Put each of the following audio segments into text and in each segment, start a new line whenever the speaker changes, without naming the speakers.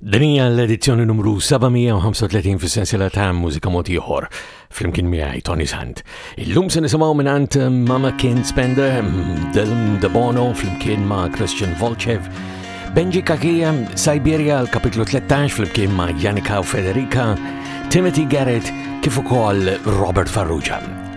Din hija l-edizzjoni numru 735 fis-sensiela ta' mużika mod ieħor flimkien miegħi Tony Sant. Illum se nisimgħu mingħand eh, Mama Ken Spender, mm, Dylan De Bono flimkien ma' Christian Volchev, Benji Kakija, Siberia l-kapitlu 13 flimkien ma' Janika u Federica, Timothy Garrett kif ukoll Robert Farrugia.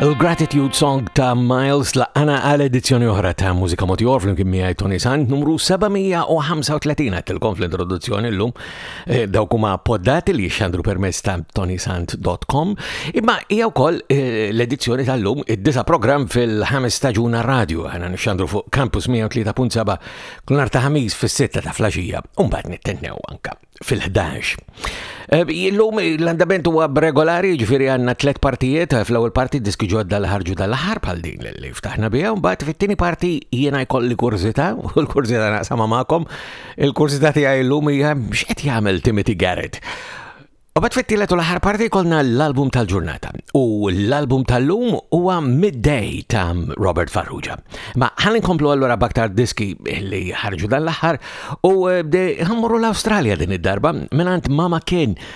Il-Gratitude Song ta' Miles la' għana għal edizzjoni oħra ta' Mużika Motior fl-imkien miħaj Tony Sand numru 735 għattilkom fl-introduzzjoni l-lum Eh, dawk huma poddati li jixxandru permezz ta' tonisant.com, imma hija wkoll eh, l-edizzjoni tal-lum id-disa programm fil-ħames staġuna radju ħana nixxandru fuq Campus 103.7 kull nhar ta' ħamis fis-sitta ta' flaxija u mbagħad nittennew anka fil-11. Eh, illum l-andament huwa regolari ġifieri għandna tliet partijiet fl-ewwel parti diski ġodda li ħarġu dal-aħħar bħal din li ftaħna biha u mbagħad fit-tieni parti jiena jkolli kurzita u l-kurzita naqsama magħkom Il-kursità tiegħi llum hija x'qed jagħmel Timothy Garrett. U bat fit-tielet u l-aħħar parti kolna l-album tal-ġurnata u l-album tal-lum huwa Midday ta' Robert Farrugia. Ma ħan inkomplu allura baktar diski li ħarġu dan l-aħħar u eh, ħammurru l-Awstralja din id-darba minant Mama
Kien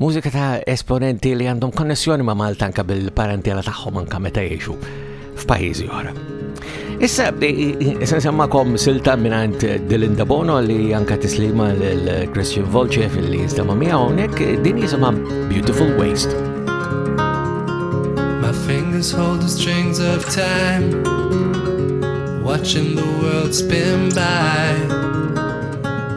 Mużika ta' esponenti li għandhom konnessjoni ma' Malta anka bil-parentela tagħhom anka meta jgħixu f'pajjiżi oħra. Issa, se semmakom silta minant Delinda Bono li anka tislima l-Christian Volce fil-li jinstama miegħu hawnhekk din jisimha Beautiful Waste.
My fingers hold the strings of time Watching the world spin by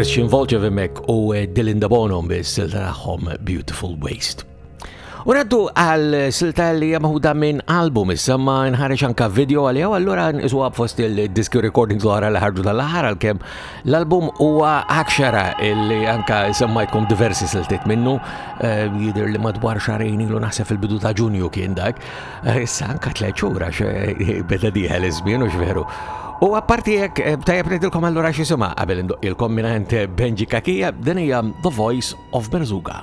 Christian Volchev emmek u eh, Dylan Dabonom bis-silta tagħhom Beautiful Waste. U raddu għal silta li jamħuda minn album issemma nħareġ anka video għalli għaw għallura nqisuha fost il-disk recordings l-ħara li ħarġu tal-ħar għal-kem l-album huwa akxara illi anka semmajtkom diversi siltiet minnu eh, jidir li madwar xarajn ilu naħseb fil-bidu ta' ġunju kien dak. Eh, issa anka tliet xhur għax eh, beda diħel iż-żmien u x'veru. U apparti jekk eh, tajjeb ngħidilkom allura xi sima qabel indoqqilkom mingħand Benji Kakija din hija The Voice of Berzuga.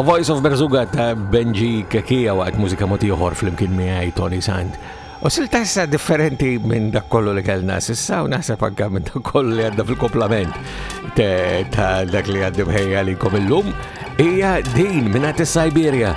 The Voice of Berzuga ta' Benji Kekija waqt mużika motiħor fl-imkien miħaj Tony Sand. U silta issa differenti minn dak kollu li kellna sissa u naħseb anka minn dak kollu li għadda fil-komplament ta' dak li għaddim ħejja li kom illum hija din minn Siberia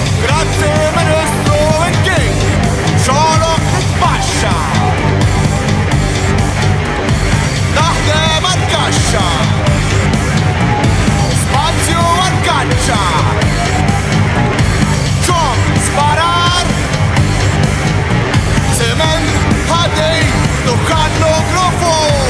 Grazzi Ministru Inġiż, xogħolok titpaxxa. Taħdem għall-kaxxa. Spazju għall-kaċċa. Ġom sparar. Siment ħadej dukkan l-mikrofon.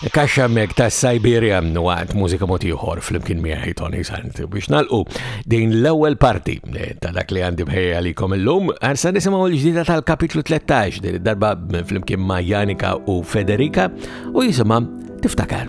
Kaxxa
mek ta' Siberia waqt mużika mod ieħor flimkien miegħi Tony Sant. Biex nalqu din l-ewwel parti eh, ta' dak li għandi bħejja likom illum, għarsa nisimgħu l-ġdida tal-kapitlu 13 din id-darba flimkien ma' Janika u Federica u jisimha tiftakar.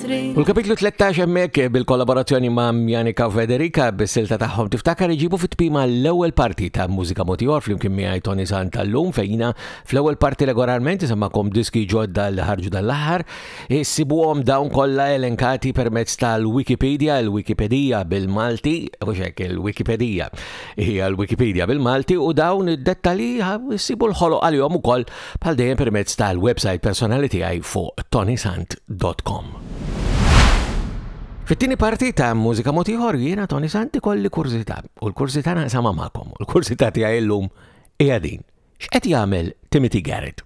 U
l-kapitlu 13 hemmhekk bil-kollaborazzjoni ma' Mjanika u Federica bis-silta tagħhom tiftakar iġibu fit-tpima l-ewwel parti ta' Mużika Motiħor flimkien miegħi Tony Sant tal-lum fejna fl-ewwel parti regolarment isemmakom diski ġodda li ħarġu dan l-aħħar. Issibuhom dawn kollha elenkati permezz tal-Wikipedia, il-Wikipedija bil-Malti, mhux hekk il-Wikipedija hija l-Wikipedia bil-Malti u dawn id-dettalji issibu l-ħoloq għalihom ukoll Bħal dejjem permezz tal-website personali tiegħi fuq tonisant.com. Fit-tieni parti ta' mużika motiħor jiena Tony Santi kolli kurzita u l-kurzita naqsama magħkom u l-kurzita tiegħi llum hija din. X'qed jagħmel Timothy Garrett?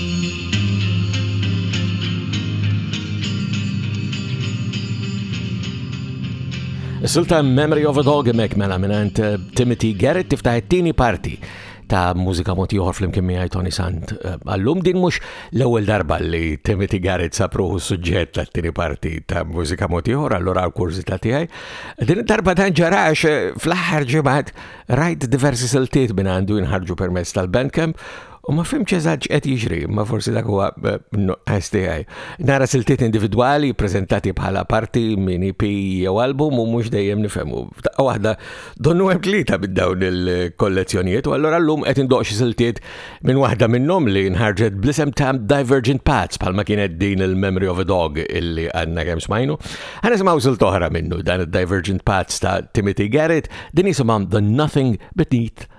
Is-silta Memory of a Dog imek mela minant eh, Timothy Garrett tiftaħ it-tieni parti ta' mużika moti uħor fl-imkien miħaj Tony Sant. Eh, għallum din mux l-ewel darba li Timothy Garrett sapruħu suġġett ta' tini parti ta' mużika moti uħor, allora għal-kurzi ta' tijaj. Din darba dan ġarax eh, fl-ħar ġemat rajt diversi siltiet minn għandu jinħarġu permess tal-bandcamp U ma fimx eżatt x'qed jiġri, ma forsi dak huwa eh, nuqqas tiegħi. Nara siltiet individwali ppreżentati bħala parti minn EP jew album u mhux dejjem nifhemu. F'daqqa waħda donnu hemm tlieta minn dawn il-kollezzjonijiet u allura llum qed indoq xi siltiet minn waħda minnhom li nħarġet blisem ta' Divergent Paths bħalma kienet din il-Memory of a Dog illi għandna kemm smajnu. Ħanes ma' użil toħra minnu dan il-Divergent Paths ta' Timothy Garrett din jisimhom The Nothing Beneath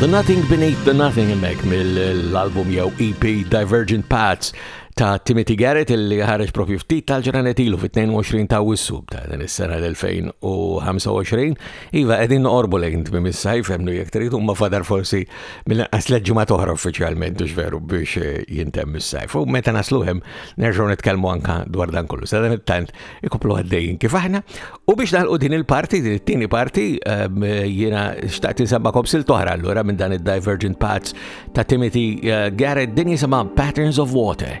The Nothing Beneath the Nothing hemmhekk mill-album jew EP Divergent Paths ta' Timothy Garrett li ħareġ profi ftit tal-ġranet ilu fit-22 ta' wissu ta' din is-sena l-2025. Iva qegħdin noqorbu lejn tmiem is-sajf hemm jekk trid huma fadar forsi mill-inqas leġġimgħa toħra uffiċjalment hux veru biex eh, jintemm is-sajf. U meta naslu hemm nerġgħu nitkellmu anka dwar dan kollu. Sadan it-tant ikoplu għaddejjin kif aħna. U biex nagħlqu din il-parti, din it-tieni parti, ehm, jiena xtaqt insemma kopsil toħra allura minn dan id-Divergent Paths ta' Timothy eh, Garrett din jisimha Patterns of Water.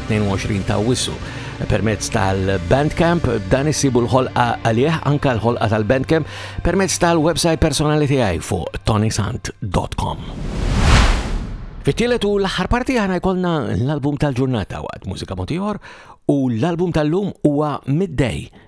22 ta' Awwissu. Permezz tal-Bandcamp dan issibu l-ħolqa għalih anka l-ħolqa tal-Bandcamp permezz tal-website personali tiegħi fuq tonisant.com. Fit-tielet u l-aħħar parti aħna jkollna l-album tal-ġurnata waqt mużika motiħor u l-album tal-lum huwa Midday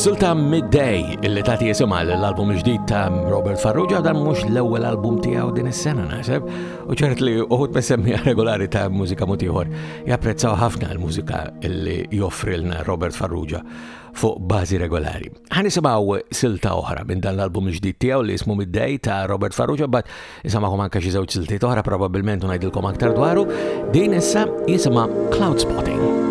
Silta Midday illi tagħti jisimha l-album ġdid ta' Robert Farrugia dan mhux l-ewwel album tiegħu din is-sena naħseb u ċert li uħud messemmi regolari ta' mużika mutiħor japprezzaw ħafna l-mużika illi joffrilna Robert Farrugia. fuq bażi regolari. Ħanisimgħu silta oħra minn dan l-album ġdid tiegħu li jismu mid-dej ta' Robert Farrugia bat isamahom anke xi żewġ siltiet oħra probabbilment u ngħidilkom aktar dwaru. Din issa jisimha Cloud Spotting.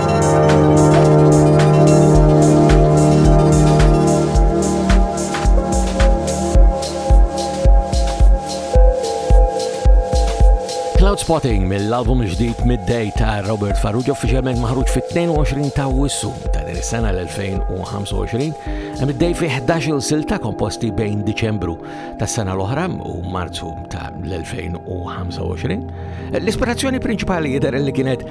Spotting mill-album ġdid mid-day ta' Robert Farrugia uffiċjalment maħruġ fit-22 ta' wissu ta' din is-sena l-2025. Hemm id-day fi 11 silta komposti bejn Diċembru tas-sena l-oħra u Marzu ta' l-2025. L-ispirazzjoni prinċipali jidher li kienet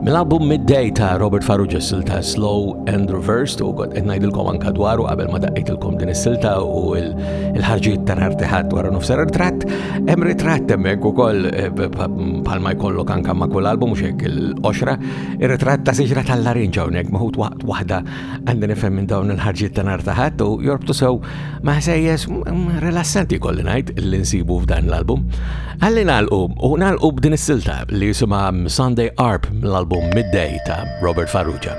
Mill-album Midday ta' Robert Farrugia silta Slow and Reversed u għod qed ngħidilkom anka dwaru qabel ma daqqejtilkom din is-silta u l-ħarġiet ta' nhar tiħad wara nofsar ritratt, hemm ritratt hemmhekk ukoll eh, bħalma jkollok anka ma' kull album mhux hekk il-qoxra, ir-ritratt ta' siġra tal-larinġa hawnhekk maħut waqt waħda għandi nifhem minn dawn il-ħarġiet ta' nar ta' ħadd u jorbtu sew ma' ħsejjes rilassanti kolli ngħid li nsibu f'dan l-album. Ħalli nagħlqu u nagħlqu b'din is-silta li jisimha Sunday Arp mill-album Midday ta' Robert Farrugia.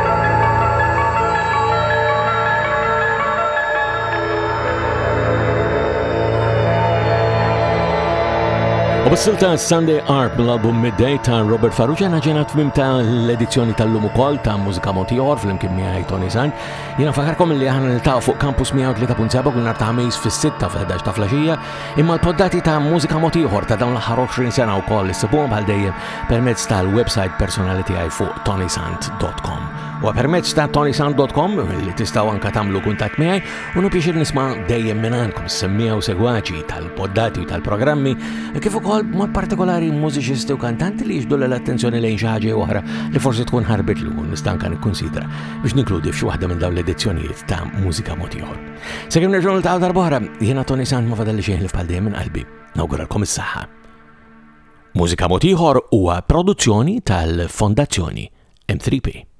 U bis-silta Sunday Arp l-album Midday ta' Robert Farrugia naġena tmim ta' l-edizzjoni tal-lum ukoll ta' Mużika Montior fl-imkien miegħi Tony Zan. Jiena fakarkom li aħna niltaqgħu fuq Campus 103.7 kull nhar ta' ħamis fis-6 ta' fl-11 ta' flaxija, imma l-poddati ta' Mużika Montior ta' dawn l-aħħar 20 sena wkoll issibuhom bħal dejjem permezz tal-website personali tiegħi fuq tonisant.com. U permezz ta' tonisant.com li tistaw anka tagħmlu kuntatt miegħi u nipixir nisma' dejjem minn għandkom semmija u segwaċi tal-poddati u tal-programmi kif ukoll mod partikolari mużiċisti u kantanti li jiġdu l-attenzjoni lejn xi ħaġa oħra li forsi tkun ħarbit li u nistanka nikkunsidra biex ninkludi f'xi waħda minn dawn l-edizzjonijiet ta' mużika mod ieħor. Sekim nerġgħu l-taw darbohra, jiena Tony Sant ma fadalli xejn li f'pal dejjem minn qalbi. Nawguralkom is-saħħa. Mużika Mod Ieħor huwa produzzjoni tal-Fondazzjoni M3P.